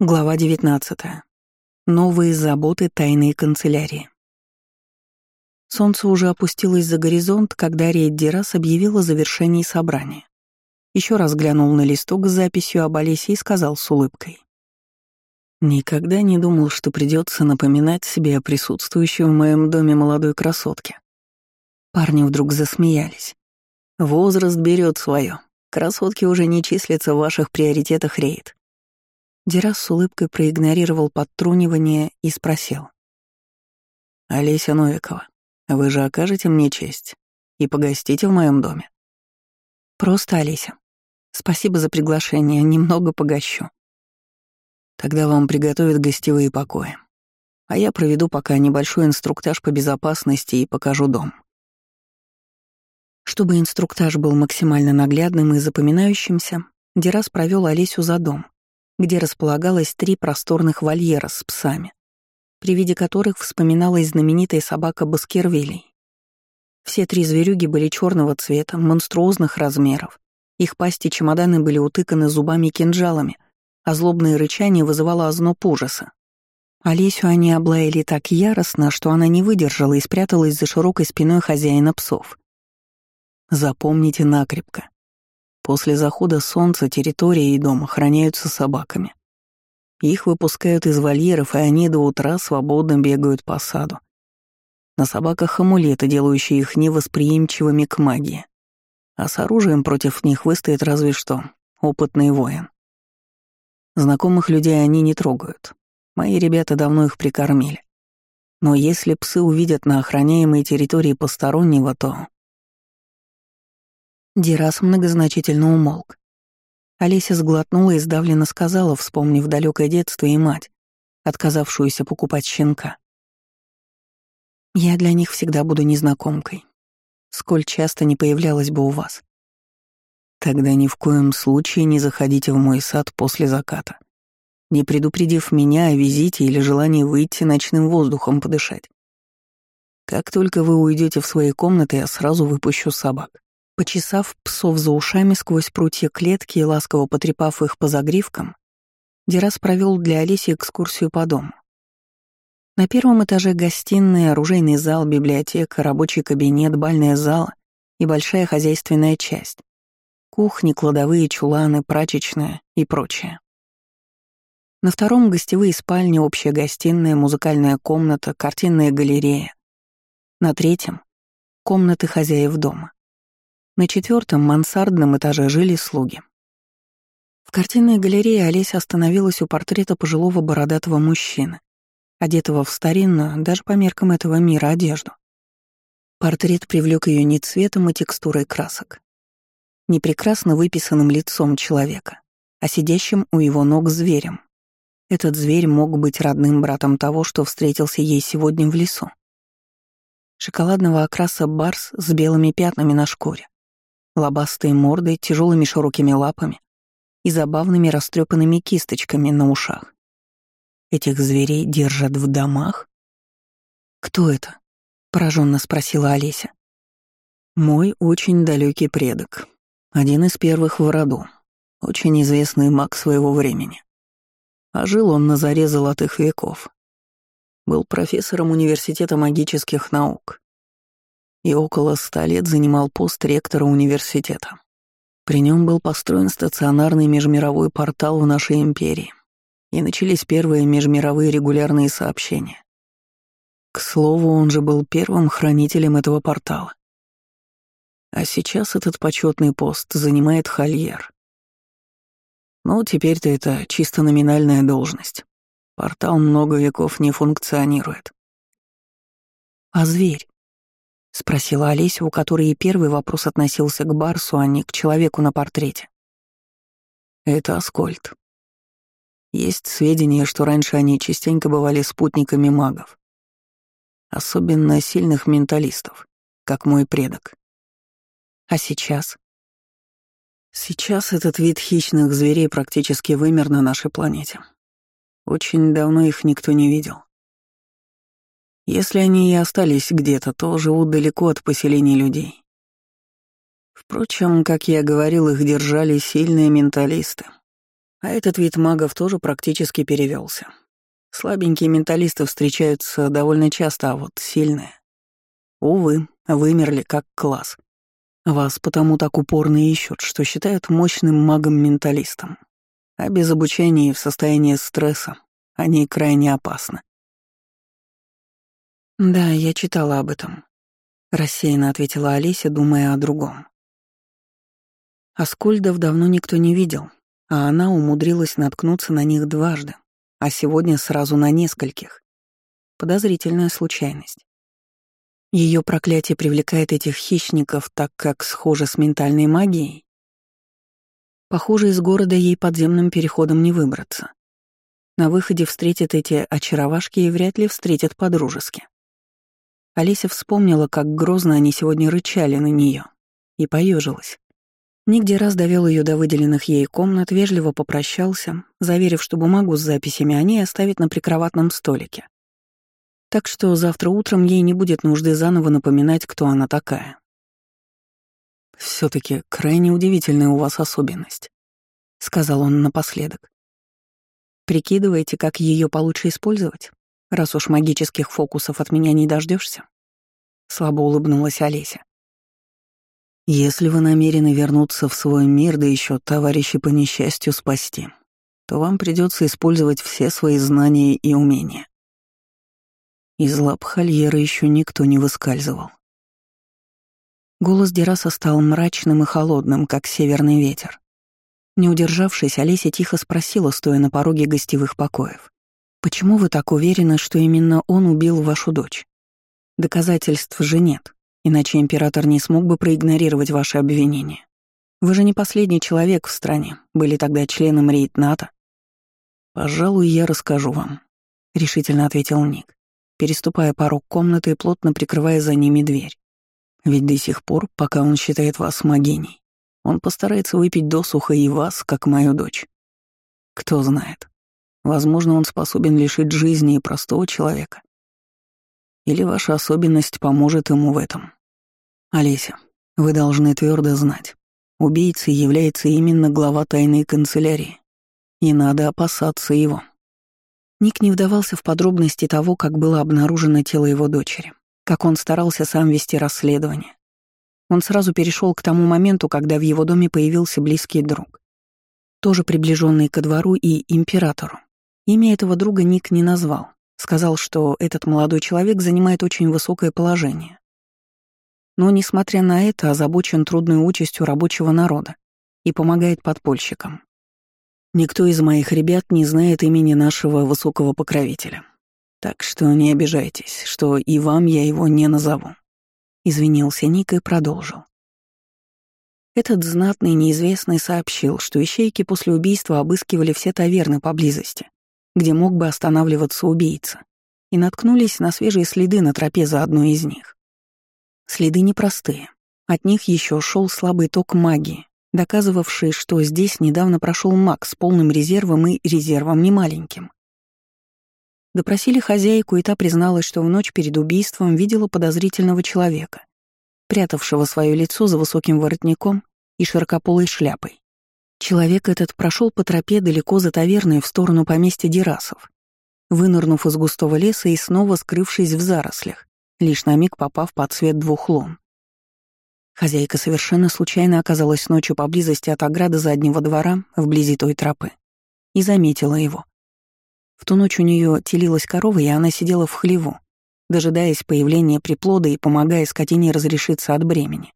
Глава 19. Новые заботы тайной канцелярии. Солнце уже опустилось за горизонт, когда Рейд Дерас объявил о завершении собрания. Еще раз глянул на листок с записью об Олесе и сказал с улыбкой. «Никогда не думал, что придется напоминать себе о присутствующей в моем доме молодой красотке». Парни вдруг засмеялись. «Возраст берет свое. Красотки уже не числятся в ваших приоритетах, Рейд. Дерас с улыбкой проигнорировал подтрунивание и спросил. «Олеся Новикова, вы же окажете мне честь и погостите в моем доме?» «Просто Олеся. Спасибо за приглашение, немного погощу». «Тогда вам приготовят гостевые покои, а я проведу пока небольшой инструктаж по безопасности и покажу дом». Чтобы инструктаж был максимально наглядным и запоминающимся, Дерас провел Олесю за дом — где располагалось три просторных вольера с псами, при виде которых вспоминалась знаменитая собака Баскервилей. Все три зверюги были черного цвета, монструозных размеров. Их пасти чемоданы были утыканы зубами и кинжалами, а злобное рычание вызывало озноб ужаса. Олесю они облаяли так яростно, что она не выдержала и спряталась за широкой спиной хозяина псов. Запомните накрепко. После захода солнца территория и дом охраняются собаками. Их выпускают из вольеров, и они до утра свободно бегают по саду. На собаках амулеты, делающие их невосприимчивыми к магии. А с оружием против них выстоит разве что опытный воин. Знакомых людей они не трогают. Мои ребята давно их прикормили. Но если псы увидят на охраняемой территории постороннего, то Дирас многозначительно умолк. Олеся сглотнула и сдавленно сказала, вспомнив далекое детство и мать, отказавшуюся покупать щенка. «Я для них всегда буду незнакомкой. Сколь часто не появлялась бы у вас. Тогда ни в коем случае не заходите в мой сад после заката, не предупредив меня о визите или желании выйти ночным воздухом подышать. Как только вы уйдете в свои комнаты, я сразу выпущу собак. Почесав псов за ушами сквозь прутья клетки и ласково потрепав их по загривкам, Дерас провел для Алиси экскурсию по дому. На первом этаже гостиная, оружейный зал, библиотека, рабочий кабинет, бальная зала и большая хозяйственная часть. Кухни, кладовые, чуланы, прачечная и прочее. На втором — гостевые спальни, общая гостиная, музыкальная комната, картинная галерея. На третьем — комнаты хозяев дома. На четвертом мансардном этаже жили слуги. В картинной галерее Олеся остановилась у портрета пожилого бородатого мужчины, одетого в старинную, даже по меркам этого мира, одежду. Портрет привлек ее не цветом и текстурой красок, не прекрасно выписанным лицом человека, а сидящим у его ног зверем. Этот зверь мог быть родным братом того, что встретился ей сегодня в лесу. Шоколадного окраса барс с белыми пятнами на шкуре, лобастой мордой, тяжелыми широкими лапами и забавными растрепанными кисточками на ушах. Этих зверей держат в домах? Кто это? пораженно спросила Олеся. Мой очень далекий предок, один из первых в роду, очень известный маг своего времени. А жил он на заре золотых веков. Был профессором университета магических наук, и около ста лет занимал пост ректора университета. При нем был построен стационарный межмировой портал в нашей империи, и начались первые межмировые регулярные сообщения. К слову, он же был первым хранителем этого портала. А сейчас этот почетный пост занимает Хольер. Ну, теперь-то это чисто номинальная должность. Портал много веков не функционирует. А зверь? — спросила Олеся, у которой и первый вопрос относился к Барсу, а не к человеку на портрете. «Это Аскольд. Есть сведения, что раньше они частенько бывали спутниками магов. Особенно сильных менталистов, как мой предок. А сейчас? Сейчас этот вид хищных зверей практически вымер на нашей планете. Очень давно их никто не видел. Если они и остались где-то, то живут далеко от поселений людей. Впрочем, как я говорил, их держали сильные менталисты. А этот вид магов тоже практически перевелся. Слабенькие менталисты встречаются довольно часто, а вот сильные. Увы, вымерли как класс. Вас потому так упорно ищут, что считают мощным магом-менталистом. А без обучения и в состоянии стресса они крайне опасны. «Да, я читала об этом», — рассеянно ответила Олеся, думая о другом. Аскольдов давно никто не видел, а она умудрилась наткнуться на них дважды, а сегодня сразу на нескольких. Подозрительная случайность. Ее проклятие привлекает этих хищников, так как схоже с ментальной магией. Похоже, из города ей подземным переходом не выбраться. На выходе встретят эти очаровашки и вряд ли встретят по-дружески. Олеся вспомнила, как грозно они сегодня рычали на нее, и поежилась. Нигде раз довел ее до выделенных ей комнат, вежливо попрощался, заверив, что бумагу с записями они оставят на прикроватном столике. Так что завтра утром ей не будет нужды заново напоминать, кто она такая. все таки крайне удивительная у вас особенность», — сказал он напоследок. «Прикидываете, как ее получше использовать, раз уж магических фокусов от меня не дождешься? Слабо улыбнулась Олеся. «Если вы намерены вернуться в свой мир, да еще товарищи по несчастью спасти, то вам придется использовать все свои знания и умения. Из лап Хольера еще никто не выскальзывал. Голос Дераса стал мрачным и холодным, как северный ветер. Не удержавшись, Олеся тихо спросила, стоя на пороге гостевых покоев. «Почему вы так уверены, что именно он убил вашу дочь? Доказательств же нет, иначе император не смог бы проигнорировать ваши обвинения. Вы же не последний человек в стране, были тогда членом рейд НАТО». «Пожалуй, я расскажу вам», — решительно ответил Ник переступая порог комнаты и плотно прикрывая за ними дверь. Ведь до сих пор, пока он считает вас могиней, он постарается выпить досуха и вас, как мою дочь. Кто знает. Возможно, он способен лишить жизни и простого человека. Или ваша особенность поможет ему в этом. Олеся, вы должны твердо знать. Убийцей является именно глава тайной канцелярии. И надо опасаться его. Ник не вдавался в подробности того, как было обнаружено тело его дочери, как он старался сам вести расследование. Он сразу перешел к тому моменту, когда в его доме появился близкий друг, тоже приближенный ко двору и императору. Имя этого друга Ник не назвал, сказал, что этот молодой человек занимает очень высокое положение. Но, несмотря на это, озабочен трудной участью рабочего народа и помогает подпольщикам. Никто из моих ребят не знает имени нашего высокого покровителя. Так что не обижайтесь, что и вам я его не назову. Извинился Ник и продолжил. Этот знатный неизвестный сообщил, что ищейки после убийства обыскивали все таверны поблизости, где мог бы останавливаться убийца, и наткнулись на свежие следы на тропе за одной из них. Следы непростые. От них еще шел слабый ток магии, доказывавший, что здесь недавно прошел маг с полным резервом и резервом немаленьким. Допросили хозяйку, и та призналась, что в ночь перед убийством видела подозрительного человека, прятавшего свое лицо за высоким воротником и широкополой шляпой. Человек этот прошел по тропе далеко за таверной в сторону поместья Дерасов, вынырнув из густого леса и снова скрывшись в зарослях, лишь на миг попав под свет двух лун. Хозяйка совершенно случайно оказалась ночью поблизости от ограды заднего двора, вблизи той тропы, и заметила его. В ту ночь у нее телилась корова, и она сидела в хлеву, дожидаясь появления приплода и помогая скотине разрешиться от бремени.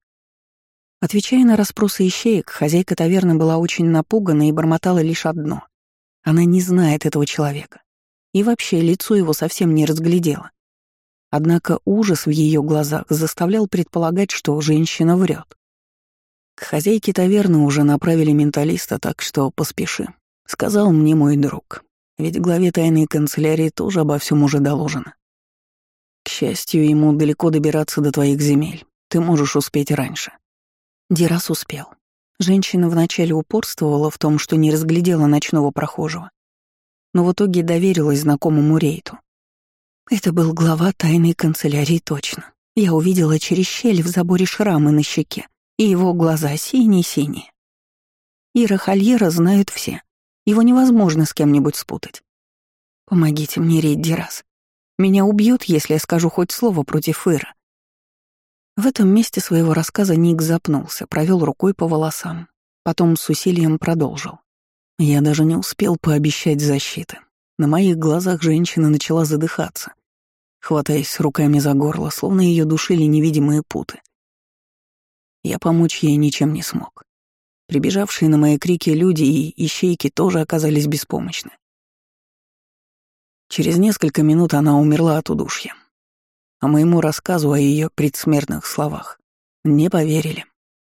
Отвечая на расспросы ищеек, хозяйка таверны была очень напугана и бормотала лишь одно. Она не знает этого человека. И вообще лицо его совсем не разглядела. Однако ужас в ее глазах заставлял предполагать, что женщина врет. К хозяйке таверны уже направили менталиста, так что поспеши, сказал мне мой друг. Ведь главе тайной канцелярии тоже обо всем уже доложено. К счастью, ему далеко добираться до твоих земель. Ты можешь успеть раньше. Дирас успел. Женщина вначале упорствовала в том, что не разглядела ночного прохожего, но в итоге доверилась знакомому рейту. Это был глава тайной канцелярии точно. Я увидела через щель в заборе шрамы на щеке, и его глаза синие-синие. Ира Хольера знают все. Его невозможно с кем-нибудь спутать. Помогите мне, Редди, раз. Меня убьют, если я скажу хоть слово против Ира. В этом месте своего рассказа Ник запнулся, провел рукой по волосам, потом с усилием продолжил. Я даже не успел пообещать защиты. На моих глазах женщина начала задыхаться, хватаясь руками за горло, словно ее душили невидимые путы. Я помочь ей ничем не смог. Прибежавшие на мои крики люди и ищейки тоже оказались беспомощны. Через несколько минут она умерла от удушья. А моему рассказу о ее предсмертных словах не поверили.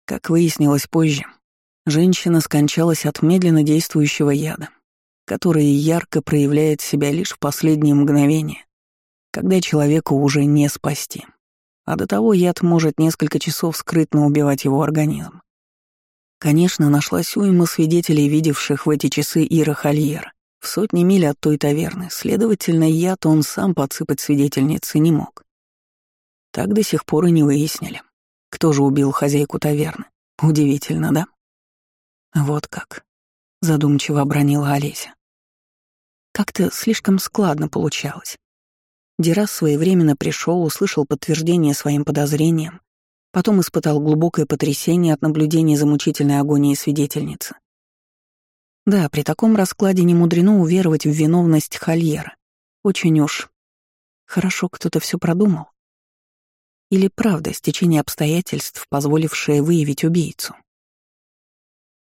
Как выяснилось позже, женщина скончалась от медленно действующего яда, который ярко проявляет себя лишь в последние мгновения, когда человеку уже не спасти. А до того яд может несколько часов скрытно убивать его организм. Конечно, нашлась уйма свидетелей, видевших в эти часы Ира Хольера. В сотни миль от той таверны, следовательно, яд он сам подсыпать свидетельнице не мог. Так до сих пор и не выяснили, кто же убил хозяйку таверны. Удивительно, да? Вот как, задумчиво обронила Олеся. Как-то слишком складно получалось. Дирас своевременно пришел, услышал подтверждение своим подозрениям, потом испытал глубокое потрясение от наблюдения за мучительной агонией свидетельницы. Да, при таком раскладе не мудрено уверовать в виновность Хольера. Очень уж хорошо кто-то все продумал. Или правда стечение обстоятельств, позволившее выявить убийцу?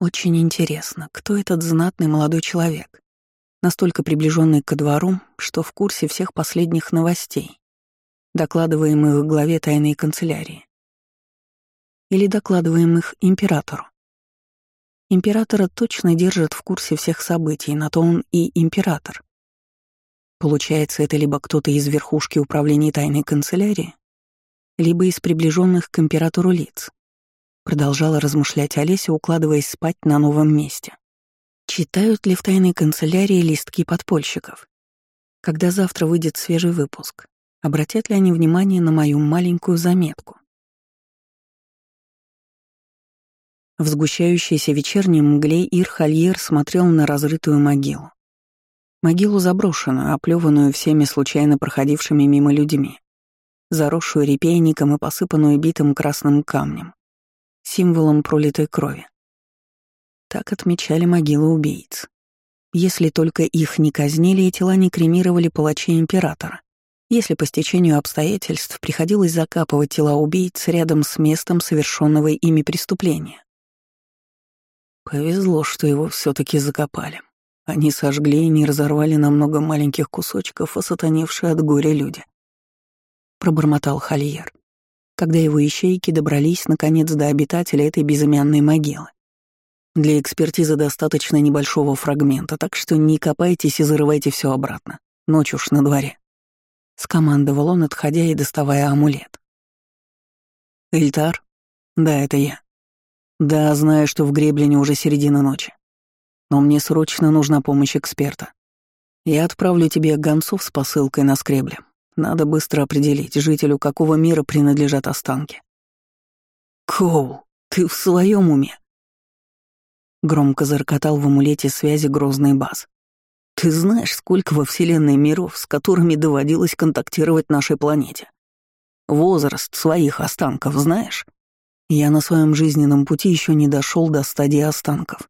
Очень интересно, кто этот знатный молодой человек? настолько приближенный ко двору, что в курсе всех последних новостей, докладываемых главе тайной канцелярии. Или докладываемых императору. Императора точно держат в курсе всех событий, на то он и император. Получается, это либо кто-то из верхушки управления тайной канцелярии, либо из приближенных к императору лиц. Продолжала размышлять Олеся, укладываясь спать на новом месте. Читают ли в тайной канцелярии листки подпольщиков? Когда завтра выйдет свежий выпуск, обратят ли они внимание на мою маленькую заметку? В сгущающейся вечерней мгле Ир Хольер смотрел на разрытую могилу. Могилу заброшенную, оплеванную всеми случайно проходившими мимо людьми, заросшую репейником и посыпанную битым красным камнем, символом пролитой крови. Так отмечали могилы убийц. Если только их не казнили и тела не кремировали палачи императора. Если по стечению обстоятельств приходилось закапывать тела убийц рядом с местом совершенного ими преступления. Повезло, что его все таки закопали. Они сожгли и не разорвали на много маленьких кусочков осатаневшие от горя люди. Пробормотал Хольер, когда его ищейки добрались наконец до обитателя этой безымянной могилы. Для экспертизы достаточно небольшого фрагмента, так что не копайтесь и зарывайте все обратно. Ночь уж на дворе. Скомандовал он, отходя и доставая амулет. «Эльтар? Да, это я. Да, знаю, что в Греблине уже середина ночи. Но мне срочно нужна помощь эксперта. Я отправлю тебе гонцов с посылкой на скребле. Надо быстро определить, жителю какого мира принадлежат останки. Коу, ты в своем уме? Громко зарокотал в амулете связи грозный бас. «Ты знаешь, сколько во Вселенной миров, с которыми доводилось контактировать нашей планете? Возраст своих останков знаешь? Я на своем жизненном пути еще не дошел до стадии останков.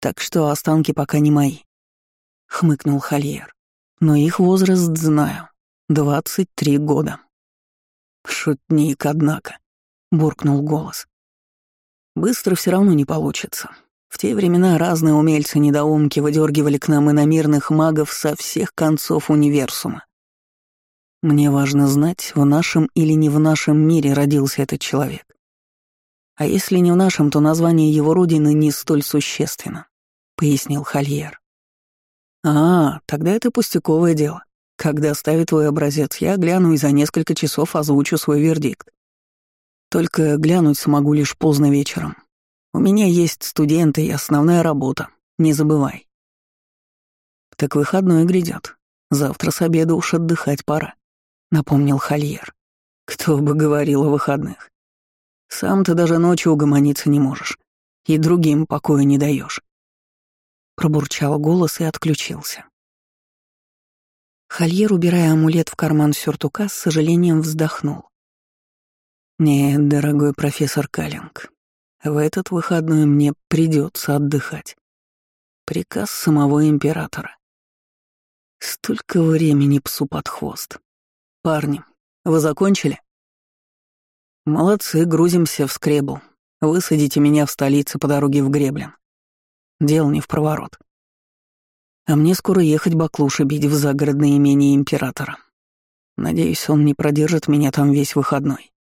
Так что останки пока не мои», — хмыкнул Хольер. «Но их возраст знаю. Двадцать три года». «Шутник, однако», — буркнул голос. «Быстро все равно не получится. В те времена разные умельцы-недоумки выдергивали к нам иномирных магов со всех концов универсума. Мне важно знать, в нашем или не в нашем мире родился этот человек. А если не в нашем, то название его родины не столь существенно, — пояснил Хольер. А, тогда это пустяковое дело. Когда ставит твой образец, я гляну и за несколько часов озвучу свой вердикт. Только глянуть смогу лишь поздно вечером, у меня есть студенты и основная работа, не забывай. Так выходной грядет. Завтра с обеда уж отдыхать пора, напомнил Хольер. Кто бы говорил о выходных. Сам ты даже ночью угомониться не можешь. И другим покоя не даешь. пробурчал голос и отключился. Хольер, убирая амулет в карман сюртука, с сожалением вздохнул. «Нет, дорогой профессор Каллинг, в этот выходной мне придется отдыхать. Приказ самого императора. Столько времени псу под хвост. Парни, вы закончили? Молодцы, грузимся в скребу. Высадите меня в столице по дороге в Греблен. Дел не в проворот. А мне скоро ехать баклуши бить в загородное имение императора. Надеюсь, он не продержит меня там весь выходной.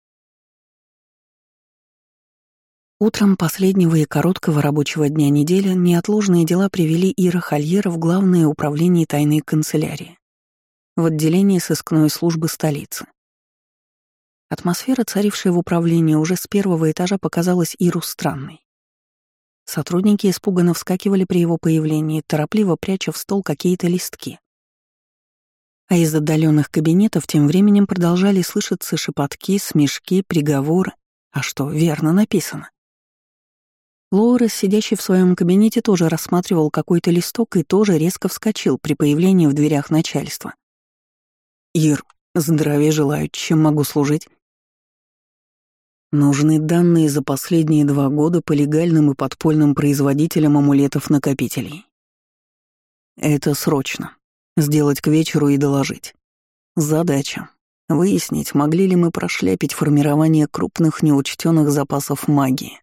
Утром последнего и короткого рабочего дня недели неотложные дела привели Ира Хольера в Главное управление тайной канцелярии, в отделение сыскной службы столицы. Атмосфера, царившая в управлении, уже с первого этажа показалась Иру странной. Сотрудники испуганно вскакивали при его появлении, торопливо пряча в стол какие-то листки. А из отдаленных кабинетов тем временем продолжали слышаться шепотки, смешки, приговоры. А что, верно написано. Лоурес, сидящий в своем кабинете, тоже рассматривал какой-то листок и тоже резко вскочил при появлении в дверях начальства. «Ир, здравия желаю, чем могу служить?» Нужны данные за последние два года по легальным и подпольным производителям амулетов-накопителей. Это срочно. Сделать к вечеру и доложить. Задача — выяснить, могли ли мы прошляпить формирование крупных неучтенных запасов магии.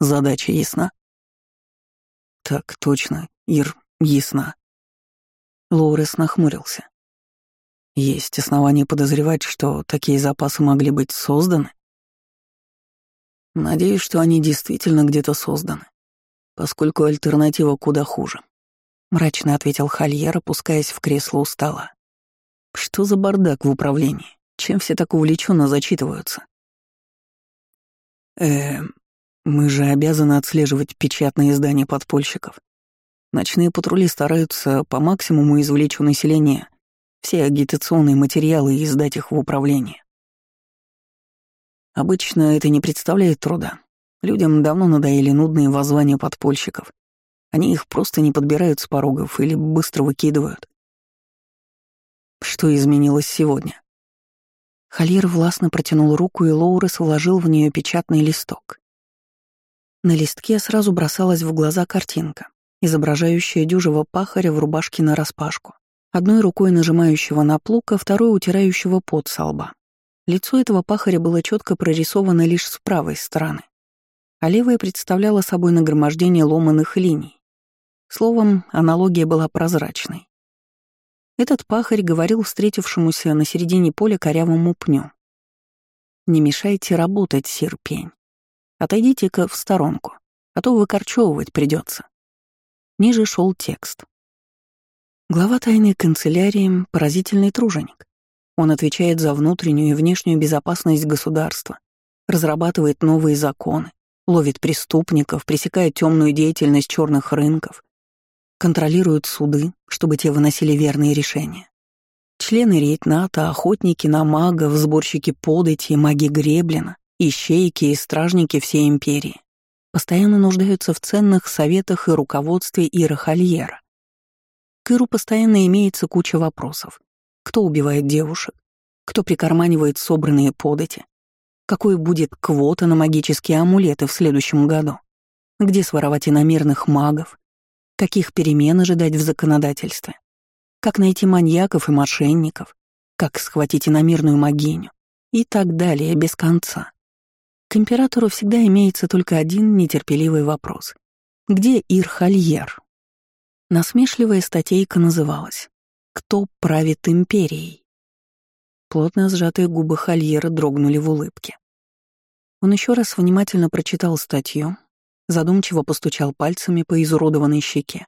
Задача ясна? Так, точно, Ир, ясна. Лоурес нахмурился. Есть основания подозревать, что такие запасы могли быть созданы? Надеюсь, что они действительно где-то созданы, поскольку альтернатива куда хуже. Мрачно ответил Хольер, опускаясь в кресло у стола. Что за бардак в управлении? Чем все так увлеченно зачитываются? Эм, мы же обязаны отслеживать печатные издания подпольщиков. Ночные патрули стараются по максимуму извлечь у населения все агитационные материалы и издать их в управление. Обычно это не представляет труда. Людям давно надоели нудные воззвания подпольщиков. Они их просто не подбирают с порогов или быстро выкидывают. Что изменилось сегодня? Хольер властно протянул руку, и Лоурес вложил в нее печатный листок. На листке сразу бросалась в глаза картинка, изображающая дюжего пахаря в рубашке нараспашку, одной рукой нажимающего на плуг, а второй утирающего пот со лба. Лицо этого пахаря было четко прорисовано лишь с правой стороны, а левая представляла собой нагромождение ломаных линий. Словом, аналогия была прозрачной. Этот пахарь говорил встретившемуся на середине поля корявому пню. «Не мешайте работать, сир пень. Отойдите-ка в сторонку, а то выкорчевывать придется. Ниже шел текст. Глава тайной канцелярии — поразительный труженик. Он отвечает за внутреннюю и внешнюю безопасность государства, разрабатывает новые законы, ловит преступников, пресекает темную деятельность черных рынков, контролирует суды, чтобы те выносили верные решения. Члены рейд НАТО, охотники на магов, сборщики подати, маги Греблина ищейки и стражники всей империи постоянно нуждаются в ценных советах и руководстве Ира Хольера. К Иру постоянно имеется куча вопросов. Кто убивает девушек? Кто прикарманивает собранные подати? Какой будет квота на магические амулеты в следующем году? Где своровать иномерных магов? Каких перемен ожидать в законодательстве? Как найти маньяков и мошенников? Как схватить иномерную магиню? И так далее без конца. К императору всегда имеется только один нетерпеливый вопрос. Где Ирхальер? Насмешливая статейка называлась «Кто правит империей?». Плотно сжатые губы Хольера дрогнули в улыбке. Он еще раз внимательно прочитал статью, задумчиво постучал пальцами по изуродованной щеке.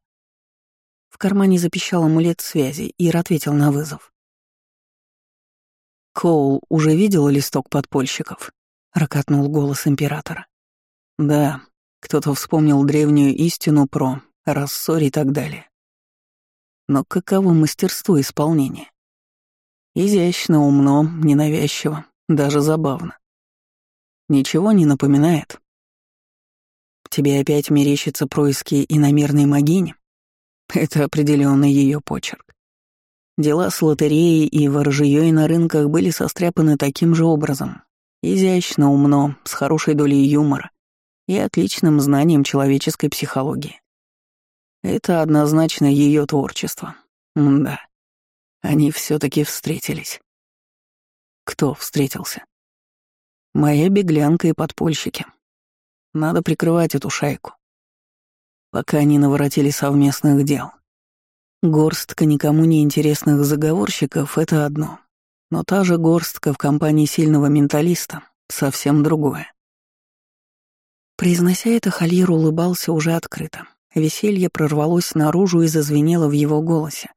В кармане запищал амулет связи, Ир ответил на вызов. «Коул уже видел листок подпольщиков?» — ракотнул голос императора. «Да, кто-то вспомнил древнюю истину про рассор и так далее. Но каково мастерство исполнения? Изящно, умно, ненавязчиво, даже забавно. Ничего не напоминает. Тебе опять мерещится происки иномерной могини? Это определенно ее почерк. Дела с лотереей и ворожьей на рынках были состряпаны таким же образом. Изящно, умно, с хорошей долей юмора и отличным знанием человеческой психологии. Это однозначно ее творчество. Да. Они все таки встретились. Кто встретился? Моя беглянка и подпольщики. Надо прикрывать эту шайку. Пока они наворотили совместных дел. Горстка никому не интересных заговорщиков — это одно. Но та же горстка в компании сильного менталиста — совсем другое. Произнося это, Хальер улыбался уже открыто. Веселье прорвалось наружу и зазвенело в его голосе,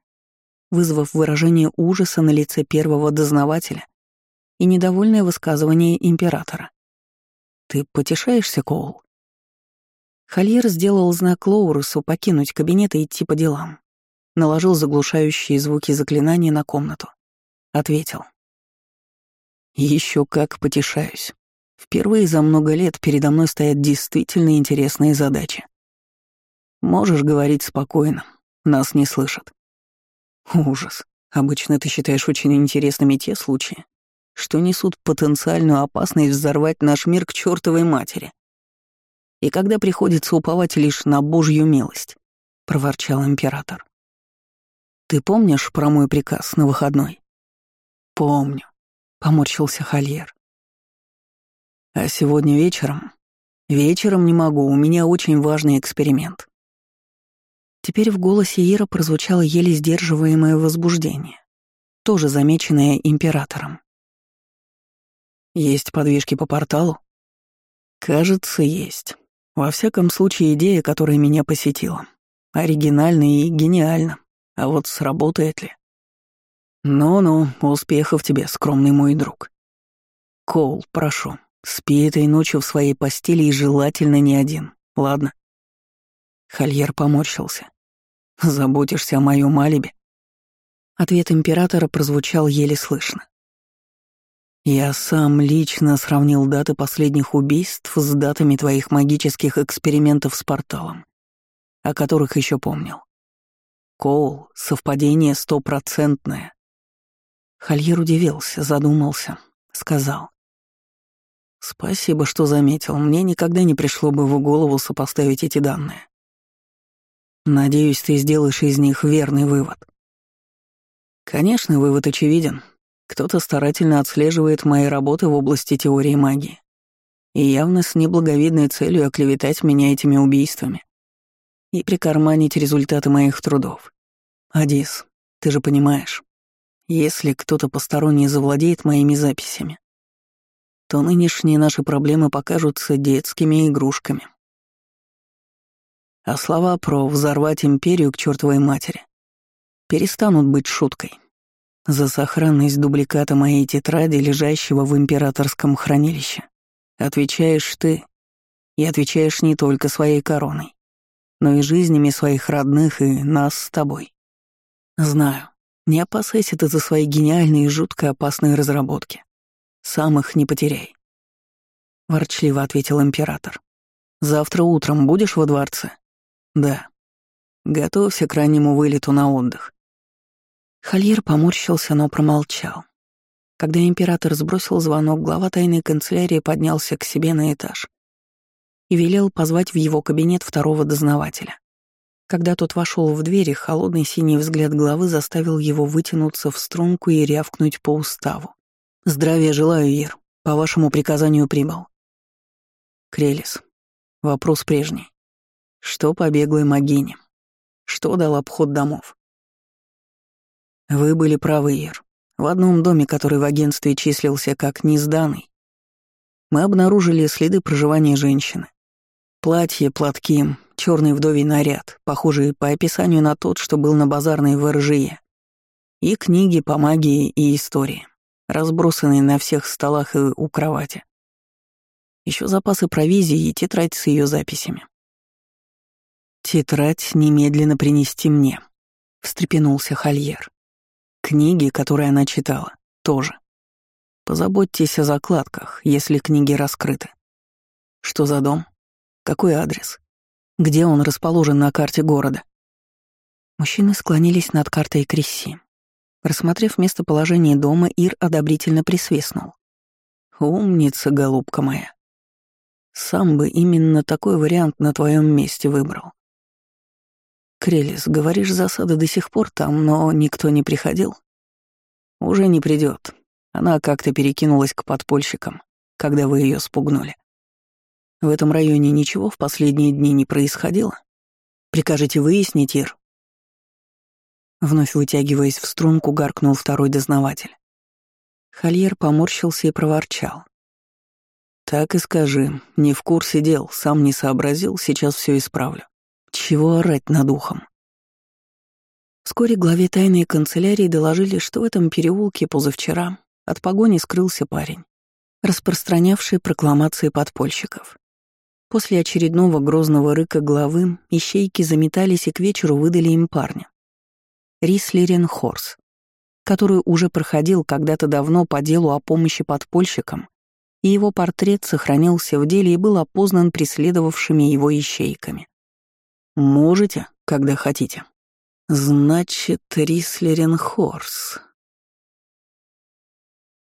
вызвав выражение ужаса на лице первого дознавателя и недовольное высказывание императора. «Ты потешаешься, Коул?» Хольер сделал знак Лоурусу покинуть кабинет и идти по делам. Наложил заглушающие звуки заклинания на комнату. Ответил. Еще как потешаюсь. Впервые за много лет передо мной стоят действительно интересные задачи. Можешь говорить спокойно, нас не слышат. Ужас. Обычно ты считаешь очень интересными те случаи, что несут потенциальную опасность взорвать наш мир к чертовой матери. И когда приходится уповать лишь на Божью милость, — проворчал император. «Ты помнишь про мой приказ на выходной?» «Помню», — поморщился Хольер. «А сегодня вечером?» «Вечером не могу, у меня очень важный эксперимент». Теперь в голосе Ира прозвучало еле сдерживаемое возбуждение, тоже замеченное императором. «Есть подвижки по порталу?» «Кажется, есть. Во всяком случае, идея, которая меня посетила. Оригинальна и гениальна. А вот сработает ли? Ну-ну, успехов тебе, скромный мой друг. Коул, прошу, спи этой ночью в своей постели и желательно не один, ладно? Хольер поморщился. Заботишься о моем алиби? Ответ императора прозвучал еле слышно. Я сам лично сравнил даты последних убийств с датами твоих магических экспериментов с порталом, о которых еще помнил. Коул, совпадение стопроцентное. Хольер удивился, задумался, сказал. «Спасибо, что заметил. Мне никогда не пришло бы в голову сопоставить эти данные. Надеюсь, ты сделаешь из них верный вывод. Конечно, вывод очевиден. Кто-то старательно отслеживает мои работы в области теории магии. И явно с неблаговидной целью оклеветать меня этими убийствами. И прикарманить результаты моих трудов. Адис, ты же понимаешь, если кто-то посторонний завладеет моими записями, то нынешние наши проблемы покажутся детскими игрушками. А слова про «взорвать империю к чертовой матери» перестанут быть шуткой. За сохранность дубликата моей тетради, лежащего в императорском хранилище, отвечаешь ты, и отвечаешь не только своей короной, но и жизнями своих родных и нас с тобой. Знаю, не опасайся ты за свои гениальные и жутко опасные разработки. Сам их не потеряй. Ворчливо ответил император. Завтра утром будешь во дворце? Да. Готовься к раннему вылету на отдых. Хольер поморщился, но промолчал. Когда император сбросил звонок, глава тайной канцелярии поднялся к себе на этаж и велел позвать в его кабинет второго дознавателя. Когда тот вошел в двери, холодный синий взгляд главы заставил его вытянуться в струнку и рявкнуть по уставу. «Здравия желаю, Ир. По вашему приказанию прибыл». Крелис. Вопрос прежний. Что по беглой могине? Что дал обход домов? Вы были правы, Ир. В одном доме, который в агентстве числился как несданный, мы обнаружили следы проживания женщины. Платье, платки, черный вдовий наряд, похожий по описанию на тот, что был на базарной в Иржие. И книги по магии и истории, разбросанные на всех столах и у кровати. Еще запасы провизии и тетрадь с ее записями. «Тетрадь немедленно принести мне», — встрепенулся Хольер. «Книги, которые она читала, тоже. Позаботьтесь о закладках, если книги раскрыты. Что за дом? Какой адрес? Где он расположен на карте города?» Мужчины склонились над картой Кресси. Рассмотрев местоположение дома, Ир одобрительно присвистнул. «Умница, голубка моя. Сам бы именно такой вариант на твоем месте выбрал. Крелис, говоришь, засада до сих пор там, но никто не приходил? Уже не придет. Она как-то перекинулась к подпольщикам, когда вы ее спугнули. В этом районе ничего в последние дни не происходило? Прикажете выяснить, Ир? Вновь вытягиваясь в струнку, гаркнул второй дознаватель. Хольер поморщился и проворчал. «Так и скажи, не в курсе дел, сам не сообразил, сейчас все исправлю. Чего орать над ухом?» Вскоре главе тайной канцелярии доложили, что в этом переулке позавчера от погони скрылся парень, распространявший прокламации подпольщиков. После очередного грозного рыка главы ищейки заметались и к вечеру выдали им парня. Рислерен Хорс, который уже проходил когда-то давно по делу о помощи подпольщикам, и его портрет сохранился в деле и был опознан преследовавшими его ищейками. «Можете, когда хотите». «Значит, Рислерен Хорс»,